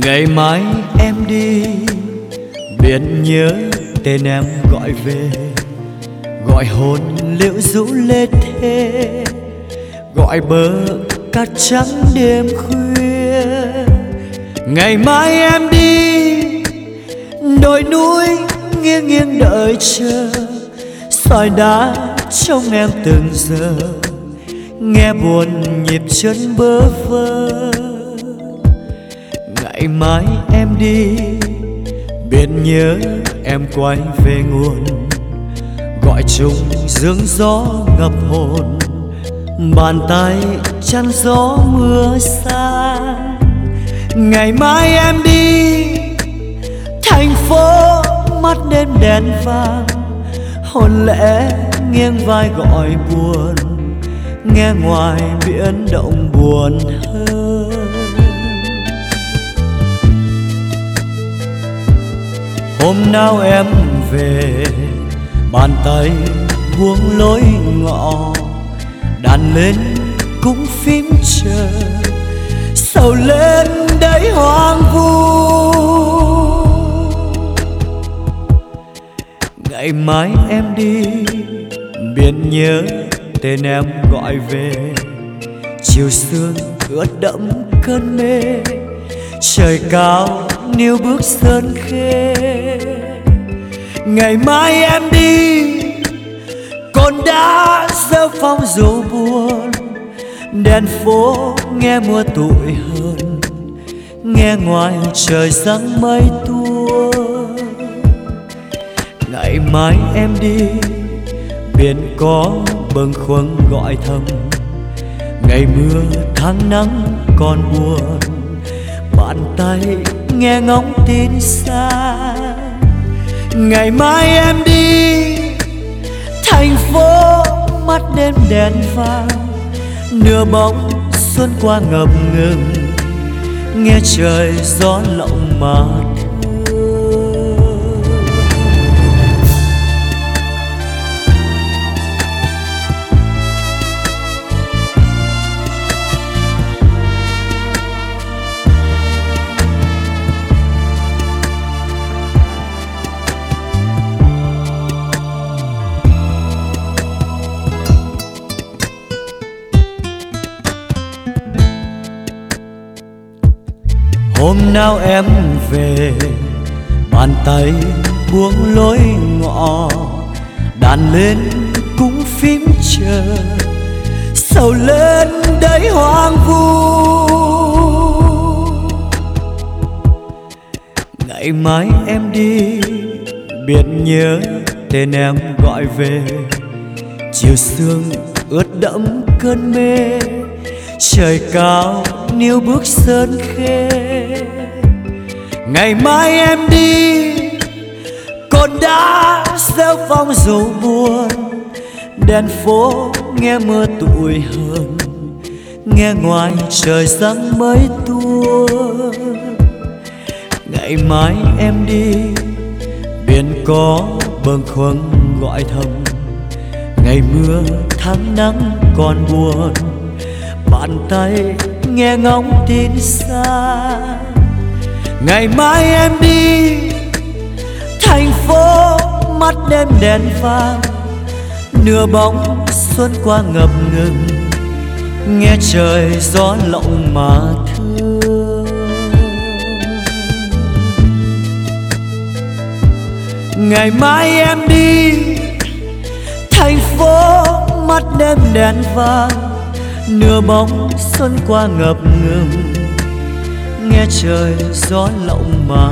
ngày mai em đi biển nhớ tên em gọi về. Gọi hồn liễu rũ lê thế gọi bờ cát trắng đêm khuya. Ngày mai em đi, đồi núi nghiêng nghiêng đợi chờ. Sỏi đá trong em từng giờ, nghe buồn nhịp chân bơ vơ ngày mai em đi, biết nhớ em quay về nguồn. Gọi chung dương gió ngập hồn, bàn tay chăn gió mưa xa. Ngày mai em đi, thành phố mắt đêm đèn vàng. Hồn lẽ nghiêng vai gọi buồn, nghe ngoài biển động buồn hơn. Hôm nào em về bàn tay buông lối ngõ, đàn lên cũng phím chờ sầu lên đấy hoang vu. Ngày mai em đi biển nhớ tên em gọi về. Chiều sương ướt đẫm cơn mê trời cao níu bước sơn khê. Ngày mai em đi, con đã dơ phong dù buồn. Đèn phố nghe mưa tụi hơn, nghe ngoài trời sáng mây tua ngày mai em đi, biển có bâng khuâng gọi thầm. Ngày mưa tháng nắng còn buồn, bàn tay nghe ngóng tin xa. Ngày mai em đi, thành phố mắt đêm đèn vàng. Nửa bóng xuân qua ngập ngừng, nghe trời gió lộng mà hôm nào em về, bàn tay buông lối ngọ đàn lên cũng phím chờ. Sầu lên đấy hoang vu. Ngày mai em đi, biết nhớ tên em gọi về. Chiều sương ướt đẫm cơn mê, trời cao níu bước sơn khê. Ngày mai em đi, con đã gieo phong dầu buồn đèn phố nghe mưa tụi hờn nghe ngoài trời sáng mới tua. Ngày mai em đi, biển có bâng khuâng gọi thầm. Ngày mưa tháng nắng còn buồn, bàn tay nghe ngóng tin xa. Ngày mai em đi, thành phố mắt đêm đèn vàng. Nửa bóng xuân qua ngập ngừng, nghe trời gió lộng mà thương. Ngày mai em đi, thành phố mắt đêm đèn vàng nửa bóng xuân qua ngập ngừng nghe trời gió lộng mà